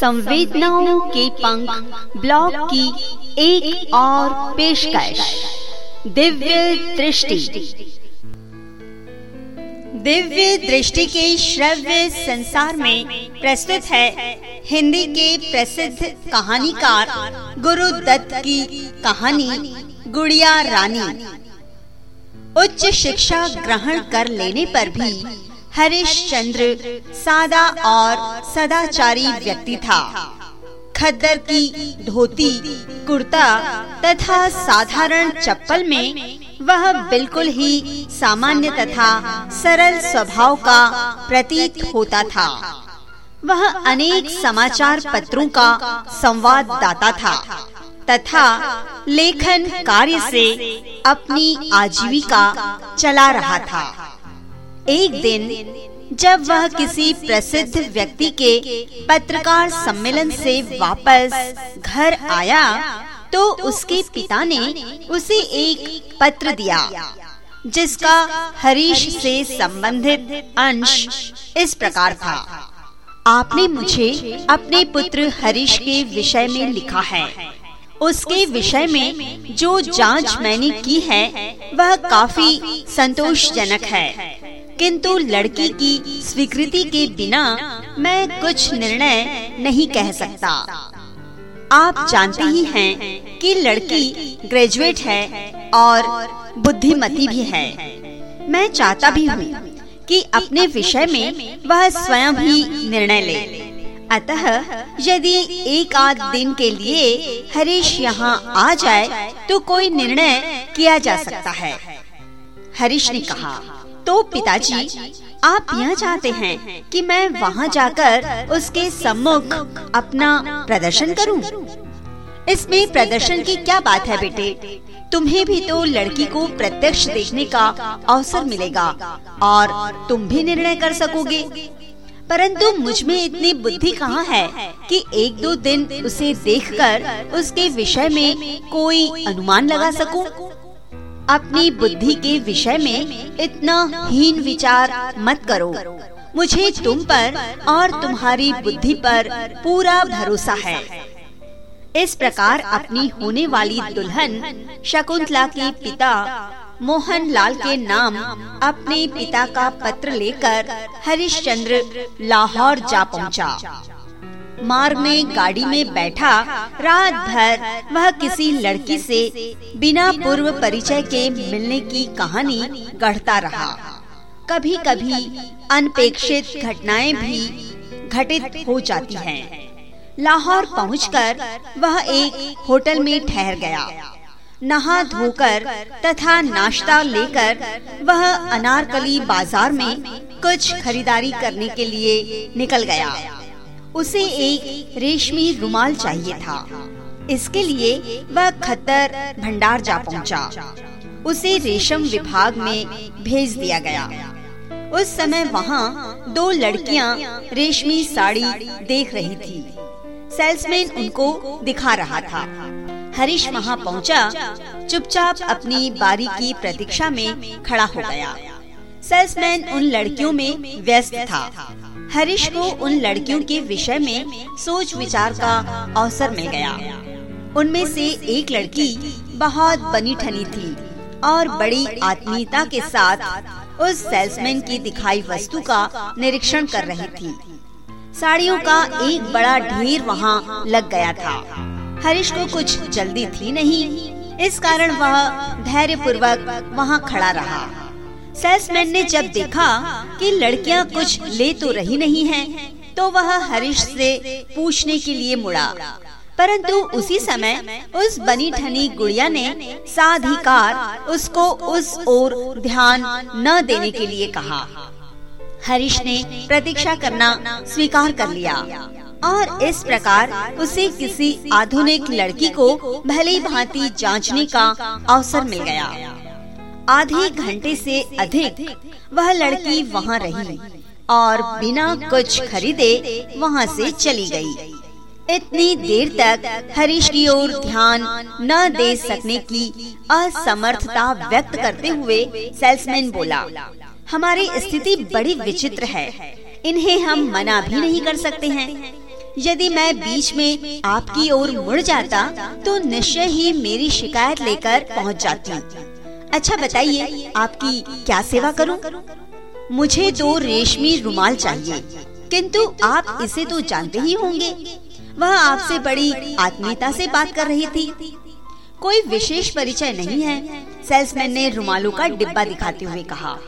संवेदनाओं के पंख ब्लॉग की एक और पेशकश। दिव्य दृष्टि। दिव्य दृष्टि के श्रव्य संसार में प्रस्तुत है हिंदी के प्रसिद्ध कहानीकार गुरु दत्त की कहानी, गुड़िया रानी। उच्च शिक्षा ग्रहण कर लेने पर भी हरिश्चंद्र सादा और सदाचारी व्यक्ति था। खद्दर की धोती, कुर्ता तथा साधारण चप्पल में वह बिल्कुल ही सामान्य तथा सरल स्वभाव का प्रतीत होता था। वह अनेक समाचार पत्रों का संवाददाता था तथा लेखन कार्य से अपनी आजीविका चला रहा था। एक दिन, जब वह किसी प्रसिद्ध व्यक्ति के पत्रकार सम्मेलन से वापस घर आया तो उसके पिता ने उसे एक पत्र दिया, जिसका हरीश से संबंधित अंश इस प्रकार था। आपने मुझे अपने पुत्र हरीश के विषय में लिखा है। उसके विषय में जो जाँच मैंने की है, वह काफ़ी संतोषजनक है। किंतु लड़की की स्वीकृति के बिना मैं कुछ निर्णय नहीं कह सकता। आप जानते ही हैं कि लड़की ग्रेजुएट है और बुद्धिमती भी है। मैं चाहता भी हूँ कि अपने विषय में वह स्वयं ही निर्णय ले। अतः यदि एक आध दिन के लिए हरीश यहाँ आ जाए तो कोई निर्णय किया जा सकता है। हरीश ने कहा तो पिताजी, आप यह चाहते हैं कि मैं वहाँ जाकर उसके सम्मुख अपना प्रदर्शन करूँ? इसमें प्रदर्शन की क्या बात है बेटे तुम्हें भी तो लड़की को प्रत्यक्ष देखने का अवसर मिलेगा और तुम भी निर्णय कर सकोगे परंतु मुझमें इतनी बुद्धि कहाँ है कि एक दो दिन उसे देखकर उसके विषय में कोई अनुमान लगा सकूँ? अपनी बुद्धि के विषय में इतना हीन विचार मत करो मुझे तुम पर और तुम्हारी बुद्धि पर पूरा भरोसा है इस प्रकार अपनी होने वाली दुल्हन शकुंतला के पिता मोहन लाल के नाम अपने पिता का पत्र लेकर हरिश्चंद्र लाहौर जा पहुँचा। मार्ग में, गाड़ी में बैठा रात भर वह किसी लड़की से बिना पूर्व परिचय के मिलने की कहानी गढ़ता रहा। कभी कभी अनपेक्षित घटनाएँ भी घटित हो जाती हैं। लाहौर पहुंचकर वह एक होटल में ठहर गया। नहा धोकर तथा नाश्ता लेकर वह अनारकली बाज़ार में कुछ खरीदारी करने के लिए निकल गया। उसे एक रेशमी रुमाल चाहिए था। इसके लिए वह खतर भंडार जा पहुँचा। उसे रेशम विभाग में भेज दिया गया। उस समय वहाँ दो लड़कियाँ रेशमी साड़ी देख रही थी। सेल्समैन उनको दिखा रहा था। हरीश वहाँ पहुँचा, चुपचाप अपनी बारी की प्रतीक्षा में खड़ा हो गया। सेल्समैन उन लड़कियों में व्यस्त था। हरीश को उन लड़कियों के विषय में सोच विचार का अवसर मिल गया। उनमें से एक लड़की बहुत बनी ठनी थी और बड़ी आत्मीयता के साथ उस सेल्समैन की दिखाई वस्तु का निरीक्षण कर रही थी। साड़ियों का एक बड़ा ढेर वहाँ लग गया था। हरीश को कुछ जल्दी थी नहीं, इस कारण वह धैर्य पूर्वक वहाँ खड़ा रहा। सेल्समैन ने जब देखा कि लड़कियाँ कुछ ले तो रही नहीं हैं, तो वह हरीश से पूछने के लिए मुड़ा। परंतु उसी समय उस बनी ठनी गुड़िया ने साधिकार उसको उस ओर ध्यान न देने के लिए कहा। हरीश ने प्रतीक्षा करना स्वीकार कर लिया और इस प्रकार उसे किसी आधुनिक लड़की को भली भांति जांचने का अवसर मिल गया। आधे घंटे से अधिक वह लड़की वहाँ रही और बिना कुछ खरीदे वहाँ से चली गई। इतनी देर तक हरीश की ओर ध्यान न दे सकने की असमर्थता व्यक्त करते हुए सेल्समैन बोला हमारी स्थिति बड़ी विचित्र है। इन्हें हम मना भी नहीं कर सकते हैं। यदि मैं बीच में आपकी ओर मुड़ जाता तो निश्चय ही मेरी शिकायत लेकर पहुँच जाती। अच्छा बताइए आपकी क्या सेवा करूँ? मुझे दो रेशमी रुमाल चाहिए। किंतु आप इसे तो जानते ही होंगे। वह आपसे बड़ी आत्मीयता से बात कर रही थी। कोई विशेष परिचय नहीं है। सेल्समैन ने रुमालों का डिब्बा दिखाते हुए कहा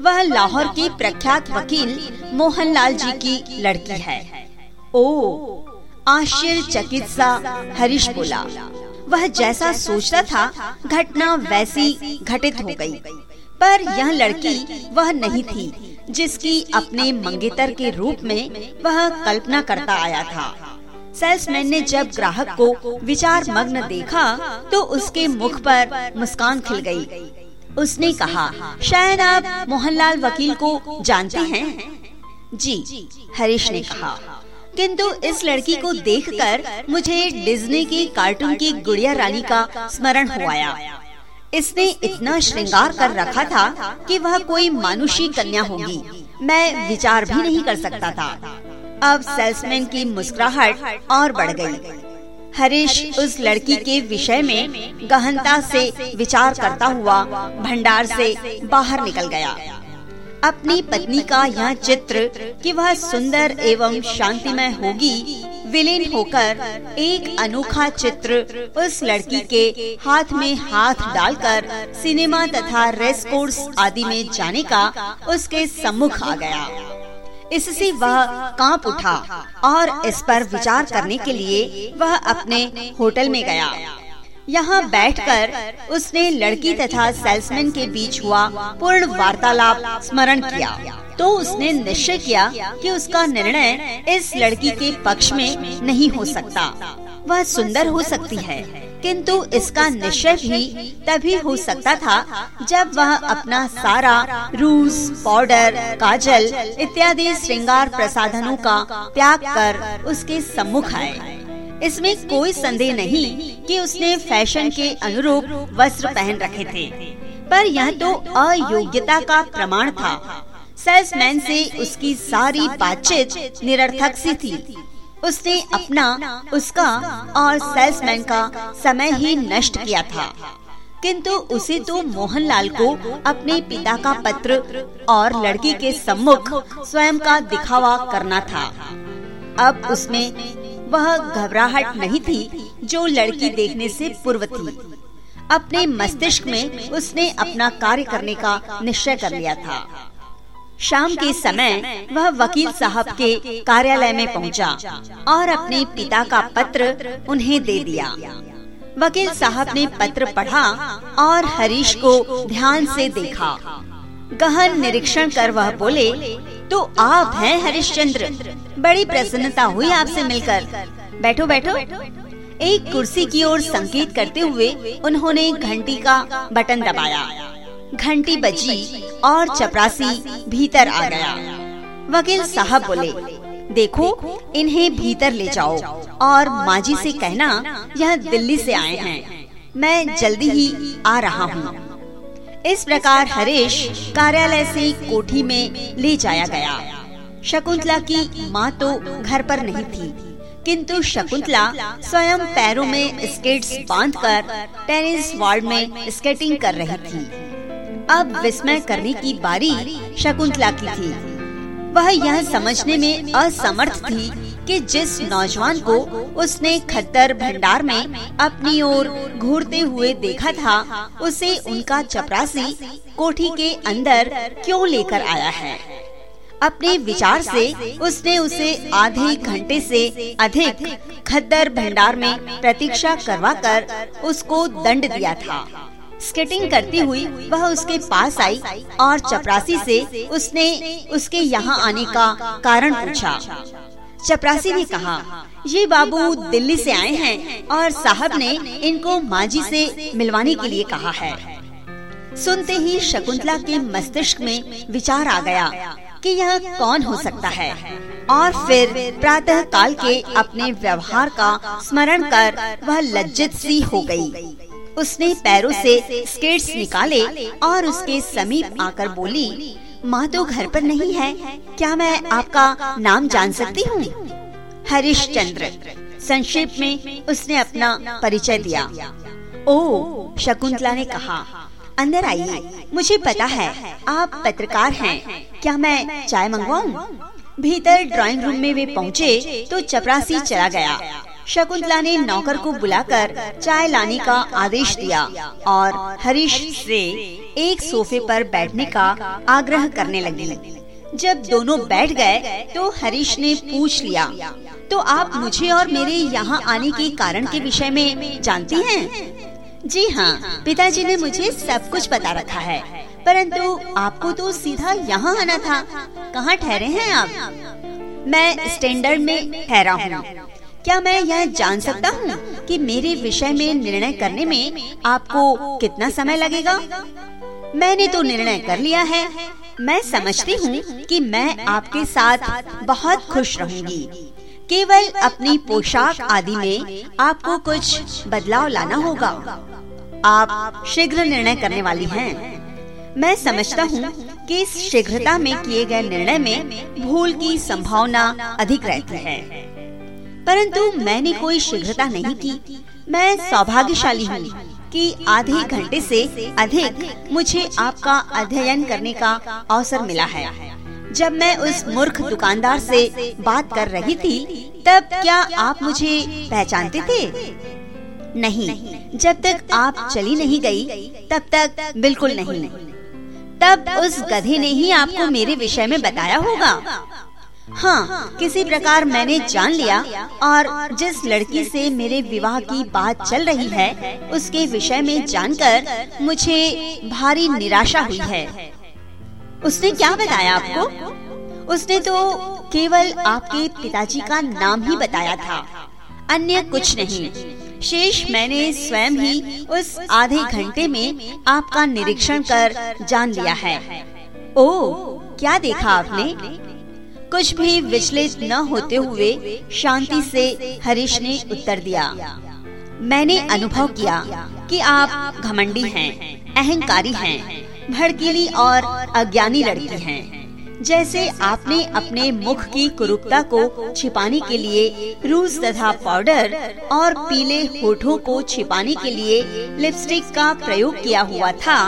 वह लाहौर के प्रख्यात वकील मोहनलाल जी की लड़की है। ओ आश्चर्यचकित सा हरीश बोला वह जैसा सोचता था, घटना वैसी घटित हो गई। पर यह लड़की वह नहीं थी, जिसकी अपने मंगेतर के रूप में वह कल्पना करता आया था सेल्समैन ने जब ग्राहक को विचार मग्न देखा तो उसके मुख पर मुस्कान खिल गई। उसने कहा, शायद आप मोहनलाल वकील को जानते हैं जी, हरीश ने कहा किंतु इस लड़की को देखकर मुझे डिज्नी की कार्टून की गुड़िया रानी का स्मरण हो आया इसने इतना श्रृंगार कर रखा था कि वह कोई मानुषी कन्या होगी। मैं विचार भी नहीं कर सकता था। अब सेल्समैन की मुस्कुराहट और बढ़ गई। हरीश उस लड़की के विषय में गहनता से विचार करता हुआ भंडार से बाहर निकल गया। अपनी पत्नी का यह चित्र कि वह सुंदर एवं शांतिमय होगी, विलीन होकर एक अनोखा चित्र उस लड़की के हाथ में हाथ डालकर सिनेमा तथा रेस कोर्स आदि में जाने का उसके सम्मुख आ गया। इससे वह काँप उठा और इस पर विचार करने के लिए वह अपने होटल में गया। यहाँ बैठकर उसने लड़की तथा सेल्समैन के बीच हुआ पूर्ण वार्तालाप स्मरण किया। तो उसने निश्चय किया कि उसका निर्णय इस लड़की के पक्ष में नहीं हो सकता। वह सुंदर हो सकती है। किंतु इसका निश्चय भी तभी हो सकता था जब वह अपना सारा रूस पाउडर काजल इत्यादि श्रृंगार प्रसाधनों का त्याग कर उसके सम्मुख आए। इसमें कोई संदेह नहीं कि उसने फ़ैशन के अनुरूप वस्त्र पहन रखे थे। पर यह तो अयोग्यता का प्रमाण था। सेल्समैन से उसकी सारी बातचीत निरर्थक सी थी। उसने अपना, उसका और सेल्समैन का समय ही नष्ट किया था। किंतु उसे तो मोहनलाल को अपने पिता का पत्र और लड़की के सम्मुख स्वयं का दिखावा करना था। अब उसमें वह घबराहट नहीं थी जो लड़की देखने से पूर्व थी। अपने मस्तिष्क में उसने अपना कार्य करने का निश्चय कर लिया था। शाम के समय वह वकील साहब के कार्यालय में पहुँचा और अपने पिता का पत्र उन्हें दे दिया। वकील साहब ने पत्र पढ़ा और हरीश को ध्यान से देखा। गहन निरीक्षण कर वह बोले तो आप हैं हरिश्चंद्र। बड़ी प्रसन्नता हुई आपसे मिलकर। बैठो बैठो। एक कुर्सी की ओर संकेत करते हुए उन्होंने घंटी का बटन दबाया। घंटी बजी और चपरासी भीतर आ गया। वकील साहब बोले, देखो, इन्हें भीतर ले जाओ और माजी से कहना, यह दिल्ली से आए हैं। मैं जल्दी ही आ रहा हूँ। इस प्रकार हरीश कार्यालय से कोठी में ले जाया गया। शकुंतला की माँ तो घर पर नहीं थी, किंतु शकुंतला स्वयं पैरों में स्केट्स बांधकर टेनिस वार्ड में स्केटिंग कर रही थी। अब विस्मय करने की बारी शकुंतला की थी। वह यह समझने में असमर्थ थी कि जिस नौजवान को उसने खद्दर भंडार में अपनी ओर घूरते हुए देखा था, उसे उनका चपरासी कोठी के अंदर क्यों लेकर आया है? अपने विचार से उसने उसे आधे घंटे से अधिक खद्दर भंडार में प्रतीक्षा करवाकर उसको दंड दिया था। स्केटिंग करती हुई वह उसके पास आई और चपरासी से उसने उसके यहाँ आने का कारण पूछा चपरासी ने कहा, ये बाबू दिल्ली से आए हैं और साहब ने इनको माजी से मिलवाने के लिए कहा है सुनते ही शकुंतला के मस्तिष्क में विचार आ गया कि यह कौन हो सकता है और फिर प्रातः काल के अपने व्यवहार का स्मरण कर वह लज्जित सी हो गई। उसने पैरों से स्केट्स निकाले और उसके समीप आकर बोली माँ तो घर पर नहीं है। क्या मैं आपका नाम जान सकती हूँ? हरीश चंद्र। संक्षेप में उसने अपना परिचय दिया। ओ शकुंतला ने कहा अंदर आइए मुझे पता है आप पत्रकार हैं। क्या मैं चाय मंगवाऊं? भीतर ड्राइंग रूम में वे पहुँचे तो चपरासी चला गया। शकुंतला ने नौकर को बुलाकर चाय लाने का आदेश दिया और हरीश से एक सोफे पर बैठने का आग्रह करने लगी। जब दोनों बैठ गए तो हरीश ने पूछ लिया तो आप मुझे और मेरे यहाँ आने के कारण के विषय में जानती हैं? जी हाँ पिताजी ने मुझे सब कुछ बता रखा है, परंतु आपको तो सीधा यहाँ आना था। कहाँ ठहरे हैं आप? मैं स्टैंडर्ड में ठहरा हूँ। क्या मैं यह जान सकता हूँ कि मेरे विषय में निर्णय करने में आपको कितना समय लगेगा? मैंने तो निर्णय कर लिया है। मैं समझती हूँ कि मैं आपके साथ बहुत खुश रहूँगी। केवल अपनी पोशाक आदि में आपको कुछ बदलाव लाना होगा। आप शीघ्र निर्णय करने वाली हैं। मैं समझता हूँ कि इस शीघ्रता में किए गए निर्णय में भूल की संभावना अधिक रहती है। परंतु मैंने कोई शीघ्रता नहीं की। मैं सौभाग्यशाली हूँ कि आधे घंटे से अधिक मुझे आपका अध्ययन करने का अवसर मिला है। जब मैं उस मूर्ख दुकानदार से बात कर रही थी तब क्या आप मुझे पहचानते थे? नहीं। जब तक आप चली नहीं गई तब तक बिल्कुल नहीं। तब उस गधे ने ही आपको मेरे विषय में बताया होगा। हाँ किसी प्रकार मैंने जान लिया और जिस लड़की से मेरे विवाह की बात चल रही है, उसके विषय में जानकर मुझे भारी निराशा हुई है। उसने क्या बताया आपको? उसने तो केवल आपके पिताजी का नाम ही बताया था, अन्य कुछ नहीं। शेष मैंने स्वयं ही उस आधे घंटे में आपका निरीक्षण कर जान लिया है। ओ क्या देखा आपने? कुछ भी विचलित न होते हुए शांति से हरीश ने उत्तर दिया मैंने अनुभव किया कि आप घमंडी हैं, अहंकारी हैं, भड़कीली और अज्ञानी लड़की हैं। जैसे आपने अपने मुख की कुरूपता को छिपाने के लिए रूस तथा पाउडर और पीले होठों को छिपाने के लिए लिपस्टिक का प्रयोग किया हुआ था,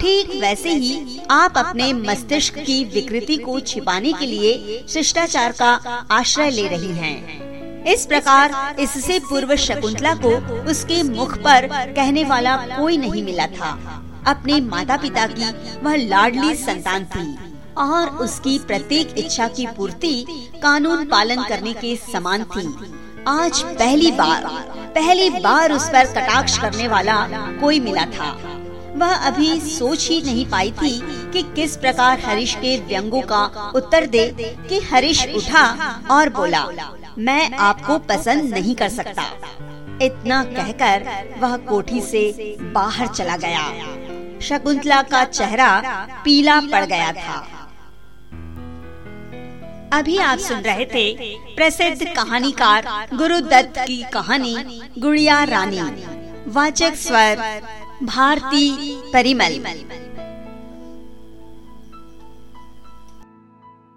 ठीक वैसे ही आप अपने मस्तिष्क की विकृति को छिपाने के लिए शिष्टाचार का आश्रय ले रही हैं। इस प्रकार इससे पूर्व शकुंतला को उसके मुख पर कहने वाला कोई नहीं मिला था अपने माता पिता की वह लाडली संतान थी और उसकी प्रत्येक इच्छा की पूर्ति कानून पालन करने के समान थी। आज पहली बार पहली बार उस पर कटाक्ष करने वाला कोई मिला था। वह अभी सोच ही नहीं पाई थी कि किस प्रकार हरीश के व्यंगों का उत्तर दे कि हरीश उठा और बोला, मैं आपको पसंद नहीं कर सकता। इतना कहकर वह कोठी से बाहर चला गया। शकुंतला का चेहरा पीला पड़ गया था। अभी आप सुन रहे थे प्रसिद्ध कहानीकार गुरु दत्त की कहानी गुड़िया रानी। वाचक स्वर भारती परिमल।